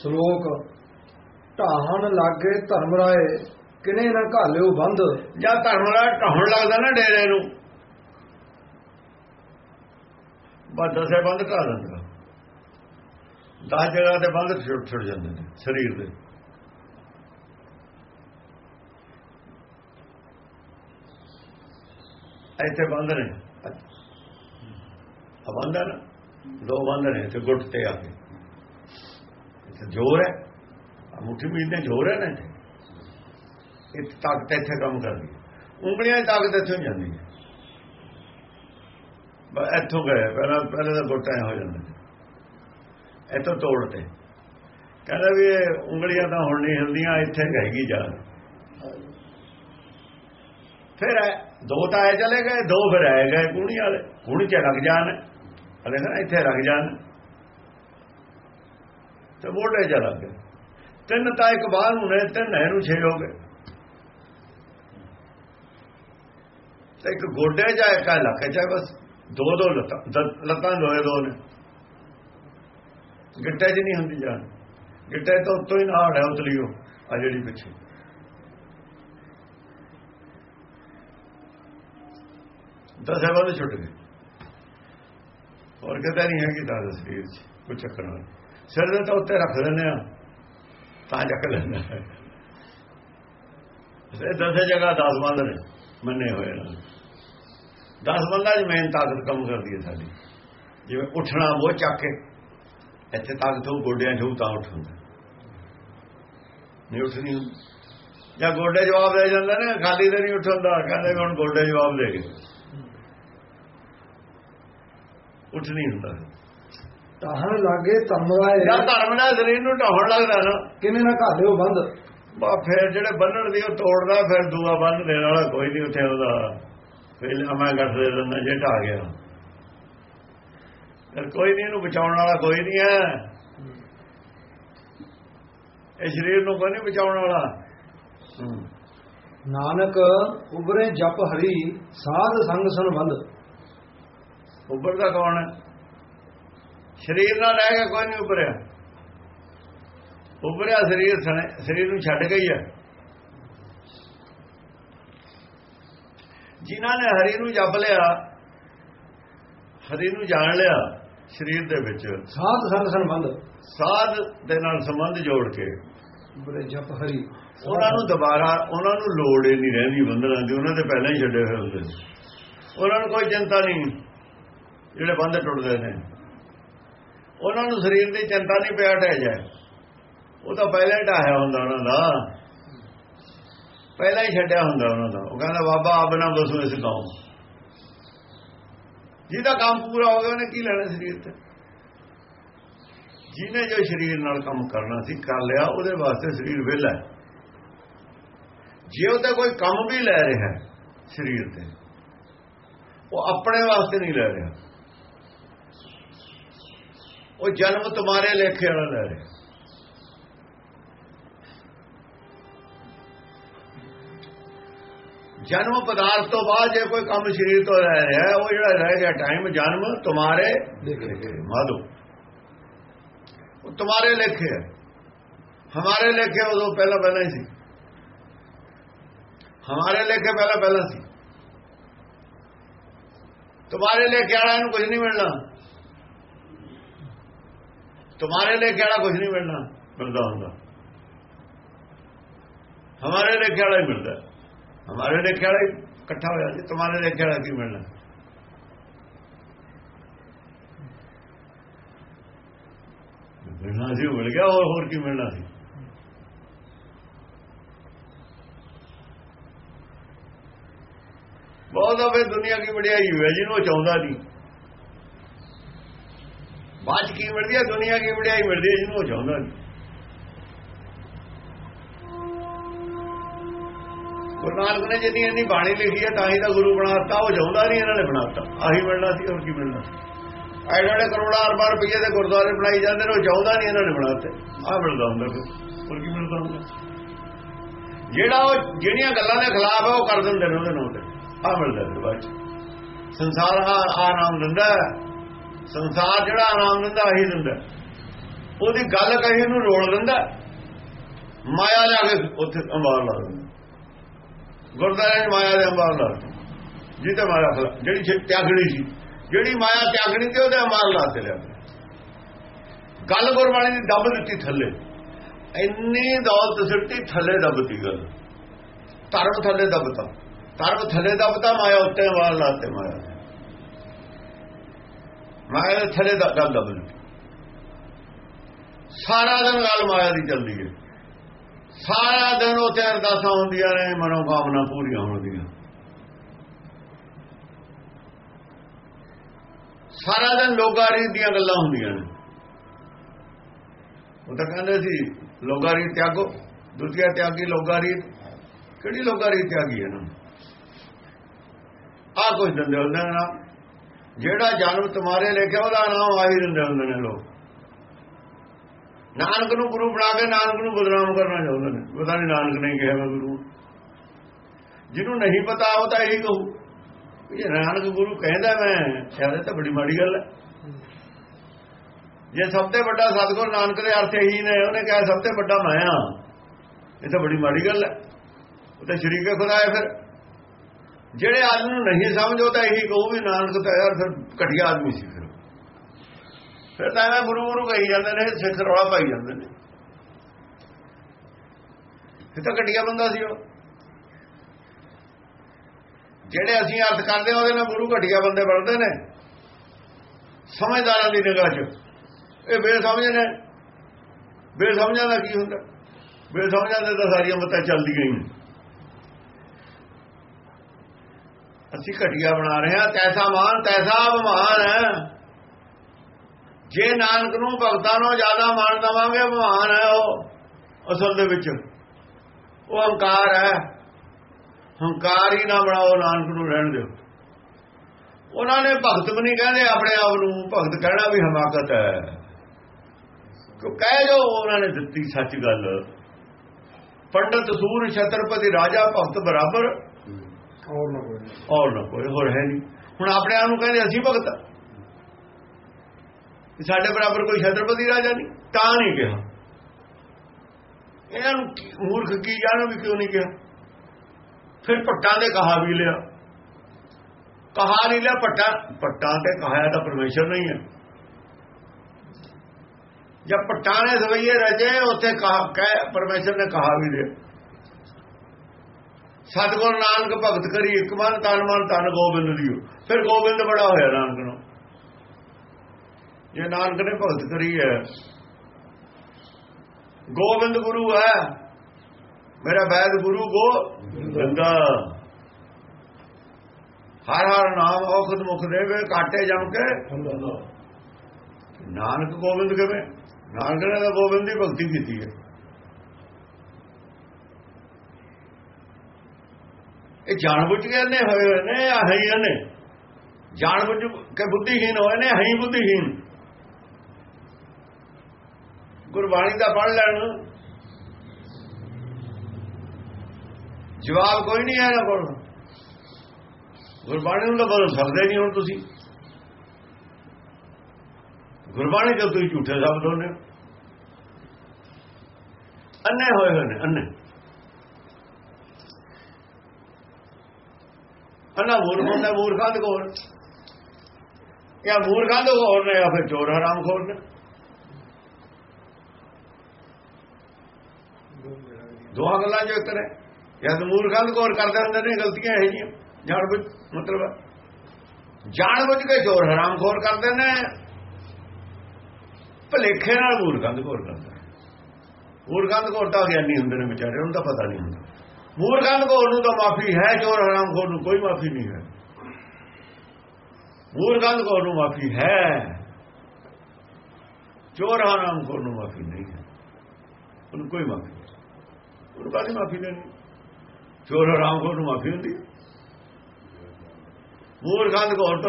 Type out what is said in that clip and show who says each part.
Speaker 1: ਸ਼ਲੋਕ ਢਾਹਣ ਲਾਗੇ ਧਰਮ ਰਾਏ ਕਿਨੇ ਨਾ ਘਾਲਿਓ ਬੰਧ
Speaker 2: ਜਾਂ ਧਰਮ ਦਾ ਢਾਉਣ ਲੱਗਦਾ ਨਾ ਡੇਰੇ ਨੂੰ। ਬਸ ਦਸੇ ਬੰਦ ਢਾ ਦਿੰਦਾ ਦਸ ਜਗ੍ਹਾ ਤੇ ਬੰਦ ਛੁੱਟ ਛੁੱਟ ਜਾਂਦੇ ਨੇ ਸਰੀਰ ਦੇ। ਇੱਥੇ ਬੰਦ ਨੇ। ਬੰਦ ਨਾ? ਦੋ ਬੰਦ ਨੇ ਤੇ ਗੁੱਟ ਤੇ ਆ ਕੇ। ਜ਼ੋਰ ਹੈ। ਮੁੱਠੀ ਮੀਲ ਦੇ ਜ਼ੋਰ ਹੈ ਨਾ ਇੱਥੇ। ਇਹ ਤਾਕਤ ਇੱਥੇ ਕੰਮ ਕਰਦੀ ਹੈ। ਉਂਗਲੀਆਂ ਦੀ ਤਾਕਤ ਇੱਥੋਂ ਹੀ ਜਾਂਦੀ ਹੈ। ਬਸ ਇੱਥੋਂ ਗਏ, ਪਹਿਲਾਂ ਪਹਿਲੇ ਤਾਂ ਗੋਟਾ ਹੋ ਜਾਂਦਾ ਇੱਥੋਂ ਤੋੜ ਤੇ ਕਹਿੰਦਾ ਵੀ ਇਹ ਉਂਗਲੀਆਂ ਤਾਂ ਹੁਣ ਨਹੀਂ ਹਿਲਦੀਆਂ, ਇੱਥੇ ਗਏਗੀ ਜਾ ਫਿਰ ਦੋ ਤਾਂ ਆਏ ਚਲੇ ਗਏ, ਦੋ ਫਿਰ ਆਏ ਗਏ। ਕੂਣੀ ਵਾਲੇ ਕੂਣੀ ਚ ਲੱਗ ਜਾਣ। ਅਲੇ ਨਾ ਇੱਥੇ ਲੱਗ ਜਾਣ। ਤੇ ਮੋਢੇ ਚ ਲੱਗ ਗਏ ਤਿੰਨ ਤਾਂ ਇੱਕ ਬਾਹਰ ਨੂੰ ਨੇ, ਤਿੰਨ ਹੈ ਨੂੰ ਛੇ ਹੋ ਗਏ। ਤੇ ਇੱਕ ਗੋਡੇ ਜਾਂ ਇੱਕ ਲੱਕ ਚ ਬਸ। ਦੋ ਦੋ ਲੱਤਾਂ ਲੱਤਾਂ ਦੋਏ ਦੋ ਨੇ। ਗਿੱਟੇ 'ਚ ਨਹੀਂ ਹੁੰਦੀ ਜਾਨ। ਗਿੱਟੇ ਤੋਂ ਉੱਤੋਂ ਹੀ ਨਾੜ ਹੈ ਉਤਲੀਓ ਆ ਜਿਹੜੀ ਪਿੱਛੇ। ਦਸੇ ਬੰਦ ਛੁੱਟ ਗਏ। ਹੋਰ ਕਿਤੇ ਨਹੀਂ ਹੈਗੀ ਤਾਂ ਸਰੀਰ 'ਚ ਕੋਈ ਚੱਕਰ ਨਹੀਂ। ਸਿਰ ਦੇ ਤਾਂ ਉੱਤੇ ਰੱਖ ਦਿੰਦੇ ਆ ਤਾਂ ਚੱਕ ਲੈਂਦਾ ਹੈ। ਇਹ ਦਸੇ ਜਗ੍ਹਾ 10 ਬੰਦ ਨੇ, ਮੰਨੇ ਹੋਏ ਨੇ। 10 ਬੰਦਾ ਦੀ ਮੇਨ ਤਾਕਤ ਕੰਮ ਕਰਦੀ ਹੈ ਸਾਡੀ। ਜਿਵੇਂ ਉੱਠਣਾ ਉਹ ਚੱਕ ਕੇ, ਇੱਥੇ ਤਾਕਤ ਉਹ ਗੋਡਿਆਂ 'ਚ ਤਾਂ ਉੱਠਦਾ ਨਹੀਂ ਉੱਠਣੀ ਹੁੰਦੀ। ਜਾਂ ਗੋਡੇ ਜਵਾਬ ਦੇ ਜਾਂਦੇ ਨੇ, ਖਾਲੀ ਤੇ ਨਹੀਂ ਉੱਠਦਾ, ਕਹਿੰਦੇ ਵੀ ਹੁਣ ਗੋਡੇ ਜਵਾਬ ਦੇ। ਗਏ ਉੱਠ ਨਹੀਂ ਹੁੰਦਾ।
Speaker 1: ਢਾਹਣ ਲਾਗੇ ਧਰਮ ਰਾਏ
Speaker 2: ਜਾਂ ਧਰਮ ਨਾਲ ਸਰੀਰ ਨੂੰ ਢਾਉਣ ਲੱਗਦਾ ਨਾ।
Speaker 1: ਕਿਨੇ ਨਾ ਘਾਲਿਓ ਬੰਧ
Speaker 2: ਬਾ ਫਿਰ ਜਿਹੜੇ ਬੰਨਣ ਦੀ ਉਹ ਤੋੜਦਾ ਫਿਰ ਦੂਆ ਬੰਨ ਦੇਣ ਵਾਲਾ ਕੋਈ ਨਹੀਂ ਉੱਥੇ ਉਹਦਾ। ਪਹਿਲਾਂ ਮੈਂ ਗੱਠ ਦੇ ਦਿੰਦਾ ਜੇ ਢਾ ਗਿਆ। ਫਿਰ ਕੋਈ ਨਹੀਂ ਇਹਨੂੰ ਬਚਾਉਣ ਵਾਲਾ ਕੋਈ ਨਹੀਂ ਹੈ। ਇਹ ਸਰੀਰ ਨੂੰ ਕੋਈ ਨਹੀਂ ਬਚਾਉਣ ਵਾਲਾ। ਹੂੰ।
Speaker 1: ਨਾਨਕ ਉਬਰੇ ਜਪ ਹਰੀ ਸਾਧ ਸੰਗ ਸੰਬੰਧ।
Speaker 2: ਉੱਭਰਦਾ ਕੌਣ ਹੈ? ਸਰੀਰ ਨਾਲ ਰਹਿ ਕੇ ਕੋਈ ਨਹੀਂ ਉੱਭਰਿਆ। ਉੱਭਰਿਆ ਸਰੀਰ ਸਣੇ- ਸਰੀਰ ਨੂੰ ਛੱਡ ਗਈ ਹੈ ਜਿਨ੍ਹਾਂ ਨੇ ਹਰੀ ਨੂੰ ਜਪ ਲਿਆ ਹਰੀ ਨੂੰ ਜਾਣ ਲਿਆ ਸਰੀਰ ਦੇ ਵਿੱਚ।
Speaker 1: ਸਾਧ ਸੰਗ ਸੰਬੰਧ।
Speaker 2: ਸਾਧ ਦੇ ਨਾਲ ਸੰਬੰਧ ਜੋੜ ਕੇ।
Speaker 1: ਉਬਰੇ ਜਪ ਹਰੀ।
Speaker 2: ਉਹਨਾਂ ਨੂੰ ਦੁਬਾਰਾ ਉਹਨਾਂ ਨੂੰ ਲੋੜ ਹੀ ਨਹੀਂ ਰਹਿੰਦੀ ਬੰਧਨਾਂ ਦੀ ਉਹਨਾਂ ਦੇ ਪਹਿਲਾਂ ਹੀ ਛੱਡੇ ਹੋਏ ਹੁੰਦੇ ਨੇ। ਉਹਨਾਂ ਨੂੰ ਕੋਈ ਚਿੰਤਾ ਨਹੀਂ ਜਿਹੜੇ ਬੰਧ ਟੁੱਟਦੇ ਨੇ। ਉਹਨਾਂ ਨੂੰ ਸਰੀਰ ਦੀ ਚਿੰਤਾ ਨਹੀਂ ਪਿਆ ਟਹਿ ਜਾਏ। ਉਹ ਤਾਂ ਪਹਿਲਾਂ ਹੀ ਢਾਹਿਆ ਹੁੰਦਾ ਉਹਨਾਂ ਦਾ। ਪਹਿਲਾਂ ਹੀ ਛੱਡਿਆ ਹੁੰਦਾ ਉਹਨਾਂ ਦਾ। ਉਹ ਕਹਿੰਦਾ, ਬਾਬਾ, ਆਪ ਨਾ ਬਸੋ ਇਸ ਗਾਉਂ ਜਿਹਦਾ ਕੰਮ ਪੂਰਾ ਹੋ ਗਿਆ, ਉਹਨੇ ਕੀ ਲੈਣਾ ਸਰੀਰ ਤੇ? ਜਿਹਨੇ ਜੋ ਸਰੀਰ ਨਾਲ ਕੰਮ ਕਰਨਾ ਸੀ, ਕਰ ਲਿਆ, ਉਹਦੇ ਵਾਸਤੇ ਸਰੀਰ ਵਿਹਲਾ ਜੇ ਉਹਦਾ ਕੋਈ ਕੰਮ ਵੀ ਲੈ ਰਿਹਾ ਸਰੀਰ ਤੇ, ਉਹ ਆਪਣੇ ਵਾਸਤੇ ਨਹੀਂ ਲੈ ਰਿਹਾ। ਉਹ ਜਨਮ ਤੁਹਾਰੇ ਲੇਖੇ ਵਾਲਾ ਲੈ ਰਿਹਾ। ਜਨਮ ਪਦਾਰਥ ਤੋਂ ਬਾਅਦ ਜੇ ਕੋਈ ਕੰਮ ਸਰੀਰ ਤੋਂ ਲੈ ਰਿਹਾ, ਉਹ ਜਿਹੜਾ ਰਹਿ ਗਿਆ ਟਾਈਮ, ਜਨਮ ਤੁਹਾਰੇ
Speaker 1: ਲੇਖੇ।
Speaker 2: ਮਾਦੋ ਉਹ ਤੁਹਾਰੇ ਲੇਖੇ ਹੈ ਹਮਾਰੇ ਲੇਖੇ ਉਦੋਂ ਪਹਿਲਾਂ ਪਹਿਲਾਂ ਹੀ ਸੀ। ਹਮਾਰੇ ਲੇਖੇ ਪਹਿਲਾਂ ਪਹਿਲਾਂ ਸੀ। ਤੁਹਾਰੇ ਲੇਖੇ ਵਾਲਾ ਨੂੰ ਕੁਝ ਨਹੀਂ ਮਿਲਣਾ। ਤੁਹਾਰੇ ਲੇਖੇ ਵਾਲਾ ਕੁਝ ਨਹੀਂ ਮਿਲਣਾ ਮਿਲਦਾ ਹੁੰਦਾ ਹਮਾਰੇ ਲੇਖੇ ਵਾਲਾ ਹੀ ਮਿਲਦਾ ਹਮਾਰੇ ਲੇਖੇ ਵਾਲਾ ਹੀ ਇਕੱਠਾ ਹੋਇਆ ਸੀ ਤੁਹਾਰੇ ਲੇਖੇ ਵਾਲਾ ਕੀ ਮਿਲਣਾ ਮਿਲਣਾ ਸੀ ਮਿਲ ਗਿਆ ਹੋਰ ਹੋਰ ਕੀ ਮਿਲਣਾ ਸੀ ਬਹੁਤ ਆਵੇ ਦੁਨੀਆ ਕੀ ਵਡਿਆਈ ਹੋਈ ਹੈ ਜਿਹਨੂੰ ਚਾਹੁੰਦਾ ਨਹੀਂ ਬਾਅਦ ਕੀ ਮਿਲਦੀ ਹੈ ਦੁਨੀਆ ਕੀ ਵਡਿਆਈ ਮਿਲਦੀ ਹੈ ਜਿਹਨੂੰ ਉਹ ਚਾਹੁੰਦਾ ਨਹੀਂ। ਗੁਰੂ ਨਾਨਕ ਨੇ ਜਿੰਨੀ ਇੰਨੀ ਬਾਣੀ ਲਿਖੀ ਹੈ ਤਾਂ ਹੀ ਤਾਂ ਗੁਰੂ ਬਣਾਤਾ ਉਹ ਚਾਹੁੰਦਾ ਨਹੀਂ, ਇਹਨਾਂ ਨੇ ਬਣਾਤਾ ਆਹੀ ਮਿਲਣਾ ਸੀ, ਹੋਰ ਕੀ ਮਿਲਣਾ ਐ ਜਿਹੜੇ ਕਰੋੜਾਂ ਅਰਬਾਂ ਰੁਪਏ ਦੇ ਗੁਰਦੁਆਰੇ ਬਣਾਈ ਜਾਂਦੇ ਨੇ, ਉਹ ਚਾਹੁੰਦਾ ਨਹੀਂ, ਇਹਨਾਂ ਨੇ ਬਣਾਤੇ ਆਹ ਮਿਲਦਾ ਹੁੰਦਾ ਫਿਰ। ਹੋਰ ਕੀ ਮਿਲਦਾ ਹੁੰਦਾ? ਜਿਹੜਾ ਉਹ ਜਿਹੜੀਆਂ ਗੱਲਾਂ ਦੇ ਖਿਲਾਫ ਹੈ ਉਹ ਕਰ ਦਿੰਦੇ ਨੇ ਉਹਦੇ ਨਾਲ ਤੇ। ਆਹ ਮਿਲਦਾ ਫਿਰ ਬਾਅਦ 'ਚ। ਸੰਸਾਰ ਆ ਆਰਾਮ ਦਿੰਦਾ। ਸੰਸਾਰ ਜਿਹੜਾ ਆਰਾਮ ਦਿੰਦਾ ਆਹੀ ਦਿੰਦਾ। ਉਹਦੀ ਗੱਲ ਕਹੀ ਨੂੰ ਰੋਲ ਦਿੰਦਾ। ਮਾਇਆ ਲਿਆ ਕੇ ਉੱਥੇ ਅੰਬਾਰ ਲਾ ਦਿੰਦਾ। ਗੁਰਦਾਰੇ ਚ ਮਾਇਆ ਦੇ ਅੰਬਾਰ ਲਾ ਦਿੰਦਾ ਜਿੱਤੇ ਮਾਇਆ ਜਿਹੜੀ ਤਿਆਗਣੀ ਸੀ। ਜਿਹੜੀ ਮਾਇਆ ਤਿਆਗਣੀ ਤੇ ਉਹਦੇ ਅੰਬਾਰ ਲਾ ਤੇ ਲਿਆ ਗੱਲ ਗੁਰਬਾਣੀ ਦੀ ਦੱਬ ਦਿੱਤੀ ਥੱਲੇ। ਇੰਨੀ ਦੌਲਤ ਸਿੱਟੀ ਥੱਲੇ ਦੱਬਤੀ ਗੱਲ। ਧਰਮ ਥੱਲੇ ਦੱਬਤਾ। ਧਰਮ ਥੱਲੇ ਦੱਬਤਾ, ਮਾਇਆ ਉੱਤੇ ਅੰਬਾਰ ਲਾਤੇ ਮਾਇਆ ਮਾਇਆ ਦੇ ਥੱਲੇ ਦਾ ਗੱਲ ਦੱਬ ਸਾਰਾ ਦਿਨ ਗੱਲ ਮਾਇਆ ਦੀ ਚੱਲਦੀ ਹੈ। ਸਾਰਾ ਦਿਨ ਉੱਥੇ ਅਰਦਾਸਾਂ ਹੁੰਦੀਆਂ ਨੇ ਮਨੋ ਕਾਮਨਾ ਪੂਰੀਆਂ ਹੁੰਦੀਆਂ। ਸਾਰਾ ਦਿਨ ਲੋਗਾਰੀ ਦੀਆਂ ਗੱਲਾਂ ਹੁੰਦੀਆਂ ਨੇ। ਉਹ ਤਾਂ ਕਹਿੰਦੇ ਸੀ ਲੋਗਾਰੀ ਤਿਆਗੋ, ਦੂਜਿਆ ਤਿਆਗੀ ਲੋਗਾਰੀ ਕਿਹੜੀ ਲੋਗਾਰੀ ਤਿਆਗੀ ਹੈ ਨਾ? ਆ ਕੁਝ ਦਿੰਦੇ ਹੁੰਦੇ ਨਾਲ ਜਿਹੜਾ ਜਨਮ ਤੁਹਾਰੇ ਲਿਖਿਆ, ਉਹਦਾ ਨਾਮ ਆਹੀ ਦਿੰਦੇ ਹੁੰਦੇ ਨੇ ਲੋਕ ਨਾਨਕ ਨੂੰ ਗੁਰੂ ਬਣਾ ਕੇ ਨਾਨਕ ਨੂੰ ਬਦਨਾਮ ਕਰਨਾ ਚਾਹੁੰਦੇ ਨੇ। ਪਤਾ ਨਹੀਂ ਨਾਨਕ ਨੇ ਕਿਹਾ ਮੈਂ ਗੁਰੂ। ਜਿਹਨੂੰ ਨਹੀਂ ਪਤਾ, ਉਹ ਤਾਂ ਇਹੀ ਕਹੂ। ਇਹ ਨਾਨਕ ਗੁਰੂ ਕਹਿੰਦਾ, ਮੈਂ ਸ਼ਾਇਦ ਤਾਂ ਬੜੀ ਮਾੜੀ ਗੱਲ ਹੈ। ਜੇ ਸਭ ਤੋਂ ਵੱਡਾ ਸਤਗੁਰ ਨਾਨਕ ਦੇ ਅਰਥ ਇਹੀ ਨੇ, ਉਹਨੇ ਕਿਹਾ, ਸਭ ਤੋਂ ਵੱਡਾ ਮੈਂ ਆ ਇਹ ਤਾਂ ਬੜੀ ਮਾੜੀ ਗੱਲ ਹੈ। ਉਹ ਤਾਂ ਸ਼ਰੀਕੇ ਖੁਦਾ ਹੈ ਫਿਰ। ਜਿਹੜੇ ਆਦਮੀ ਨੂੰ ਨਹੀਂ ਸਮਝੋ ਤਾਂ ਇਹੀ ਕਹੋ ਵੀ ਨਾਨਕ ਤਾਂ ਯਾਰ ਫਿਰ ਘਟੀਆ ਆਦਮੀ ਸੀ ਫਿਰ। ਫਿਰ ਤਾਂ ਐਵੇਂ ਗੁਰੂ ਗੁਰੂ ਕਹੀ ਜਾਂਦੇ ਨੇ ਸਿੱਖ ਰੌਲਾ ਪਾਈ ਜਾਂਦੇ ਨੇ। ਇਹ ਤਾਂ ਘਟੀਆ ਬੰਦਾ ਸੀ ਉਹ। ਜਿਹੜੇ ਅਸੀਂ ਅਰਥ ਕਰਦੇ ਹਾਂ, ਉਹਦੇ ਨਾਲ ਗੁਰੂ ਘਟੀਆ ਬੰਦੇ ਬਣਦੇ ਨੇ। ਸਮਝਦਾਰਾਂ ਦੀ ਨਿਗਾਹ 'ਚ। ਇਹ ਬੇਸਮਝ ਨੇ। ਬੇਸਮਝਾਂ ਦਾ ਕੀ ਹੁੰਦਾ? ਬੇਸਮਝਾਂ ਦੇ ਤਾਂ ਸਾਰੀਆਂ ਮਤਾਂ ਚੱਲਦੀਆਂ ਹੀ ਨੇ। ਅਸੀਂ ਘਟੀਆ ਬਣਾ ਰਹੇ ਹਾਂ, ਤੈਸਾ ਮਾਨ, ਤੈਸਾ ਅਭਮਾਨ ਹੈ। ਜੇ ਨਾਨਕ ਨੂੰ ਭਗਤਾਂ ਨੂੰ ਜ਼ਿਆਦਾ ਮਾਨ ਦਵਾਂਗੇ ਅਭਮਾਨ ਹੈ ਉਹ, ਅਸਲ ਦੇ ਵਿੱਚ। ਉਹ ਹੰਕਾਰ ਹੈ। ਹੰਕਾਰ ਹੀ ਨਾ ਬਣਾਓ, ਨਾਨਕ ਨੂੰ ਰਹਿਣ ਦਿਓ। ਉਹਨਾਂ ਨੇ ਭਗਤ ਵੀ ਨਹੀਂ ਕਹਿੰਦੇ, ਆਪਣੇ ਆਪ ਨੂੰ ਭਗਤ ਕਹਿਣਾ ਵੀ ਹਮਾਕਤ ਹੈ। ਕਿਉਂ ਕਹਿ ਜੋ, ਉਹਨਾਂ ਨੇ ਦਿੱਤੀ ਸੱਚ ਗੱਲ। ਪੰਡਤ ਸੂਰ ਛਤਰਪਤੀ ਰਾਜਾ ਭਗਤ ਬਰਾਬਰ
Speaker 1: ਹੋਰ ਨਾ ਕੋਈ।
Speaker 2: ਔਰ ਨਾ ਕੋਈ, ਹੋਰ ਹੈ ਨਹੀਂ। ਹੁਣ ਆਪਣੇ ਆਪ ਨੂੰ ਕਹਿੰਦੇ ਅਸੀਂ ਭਗਤ ਸਾਡੇ ਬਰਾਬਰ ਕੋਈ ਛਤਰਪਤੀ ਰਾਜਾ ਨਹੀਂ, ਤਾਂ ਨਹੀਂ ਕਿਹਾ। ਇਹਨਾਂ ਨੂੰ ਮੂਰਖ ਕੀ ਜਾਣੋ ਵੀ ਕਿਉਂ ਨਹੀਂ ਕਿਹਾ? ਫਿਰ ਪੱਟਾਂ ਦੇ ਕਹਾ ਵੀ ਲਿਆ। ਕਹਾ ਨਹੀਂ ਲਿਆ ਪੱਟਾਂ ਪੱਟਾਂ ਤੇ ਕਹਾਇਆ ਤਾਂ ਪਰਮੇਸ਼ਰ ਨਹੀਂ ਹੈ ਜਦ ਪੱਟਾਂ ਨੇ ਸਵਈਏ ਰਜੇ ਉੱਥੇ ਕਹਾ ਪਰਮੇਸ਼ਰ ਨੇ ਕਹਾ ਵੀ ਲਿਆ। ਸਤਗੁਰ ਨਾਨਕ ਭਗਤ ਕਰੀ, ਇੱਕ ਮਨ ਤਨ ਮਨ ਤਨ ਗੋਬਿੰਦ ਦਿਓ। ਫਿਰ ਗੋਬਿੰਦ ਬੜਾ ਹੋਇਆ ਨਾਨਕ ਨੂੰ। ਜੇ ਨਾਨਕ ਨੇ ਭਗਤ ਕਰੀ ਹੈ, ਗੋਬਿੰਦ ਗੁਰੂ ਹੈ। ਮੇਰਾ ਵੈਦ ਗੁਰੂ ਗੋਬਿੰਦਾ। ਹਰ ਹਰ ਨਾਮ ਔਖਦ ਮੁਖ ਦੇਵੇ, ਕਾਟੇ ਜਮ ਕੇ। ਨਾਨਕ ਗੋਬਿੰਦ ਕਿਵੇਂ? ਨਾਨਕ ਨੇ ਤਾਂ ਗੋਬਿੰਦ ਦੀ ਭਗਤੀ ਕੀਤੀ ਹੈ। ਇਹ ਜਾਣਬੁੱਝ ਕੇ ਨੇ ਹੋਏ ਹੋਏ ਨੇ ਆ ਹੈ ਨੇ ਜਾਣਬੁੱਝ ਕੇ ਬੁੱਧੀਹੀਨ ਹੋਏ ਨੇ, ਹੈ ਬੁੱਧੀਹੀਨ ਗੁਰਬਾਣੀ ਦਾ ਪੜ੍ਹ ਲੈਣ ਜਵਾਬ ਕੋਈ ਨਹੀਂ ਹੈ ਨਾ ਕੋਲ। ਗੁਰਬਾਣੀ ਨੂੰ ਤਾਂ ਬਦਲ ਸਕਦੇ ਨਹੀਂ ਹੁਣ ਤੁਸੀਂ। ਗੁਰਬਾਣੀ ਜੋ ਤੁਸੀਂ ਝੂਠੇ ਸ਼ਬਦ ਹੋਣੇ ਅੰਨੇ ਹੋਏ ਹੋਏ ਨੇ, ਅੰਨੇ। ਅੰਨਾ ਮੂਰਖ ਹੁੰਦਾ ਮੂਰਖਾਂ ਦੇ ਕੋਲ। ਜਾਂ ਮੂਰਖਾਂ ਦੇ ਕੋਲ ਨੇ ਜਾਂ ਫਿਰ ਚੋਰ ਹਰਾਮ ਖੋਰ ਨੇ। ਦੋਹਾਂ ਗੱਲਾਂ ਜੋ ਇੱਕ ਨੇ। ਜਾਂ ਮੂਰਖਾਂ ਦੇ ਕੋਲ ਕਰਦੇ ਹੁੰਦੇ ਨੇ ਗਲਤੀਆਂ ਇਹ ਜੀਆਂ ਜਾਣ ਬੁੱਝ ਮਤਲਬ। ਜਾਣ ਬੁੱਝ ਕੇ ਚੋਰ ਹਰਾਮ ਖੋਰ ਕਰਦੇ ਨੇ। ਭਲੇਖੇ ਨਾਲ ਮੂਰਖਾਂ ਦੇ ਕੋਲ ਕਰਦੇ ਮੂਰਖਾਂ ਦੇ ਕੋਲ ਤਾਂ ਗਿਆਨੀ ਹੁੰਦੇ ਨੇ ਵਿਚਾਰੇ ਉਹਨੂੰ ਤਾਂ ਪਤਾ ਨਹੀਂ ਹੁੰਦਾ। ਮੂਰਖਾਂ ਦੇ ਕੋਲ ਨੂੰ ਤਾਂ ਮਾਫੀ ਹੈ, ਚੋਰ ਹਰਾਮ ਖੋਰ ਨੂੰ ਕੋਈ ਮਾਫੀ ਨਹੀਂ ਹੈ। ਮੂਰਖਾਂ ਦੇ ਕੋਲ ਨੂੰ ਮਾਫੀ ਹੈ, ਚੋਰ ਹਰਾਮ ਖੋਰ ਨੂੰ ਮਾਫੀ ਨਹੀਂ ਹੈ। ਉਹਨੂੰ ਕੋਈ ਮਾਫੀ ਨਹੀਂ। ਉਹਨੂੰ ਕਾਹਦੀ ਮਾਫੀ ਦੇਣੀ? ਚੋਰ ਹਰਾਮ ਖੋਰ ਨੂੰ ਮਾਫੀ ਹੁੰਦੀ ਹੈ। ਮੂਰਖਾਂ ਦੇ ਕੋਲ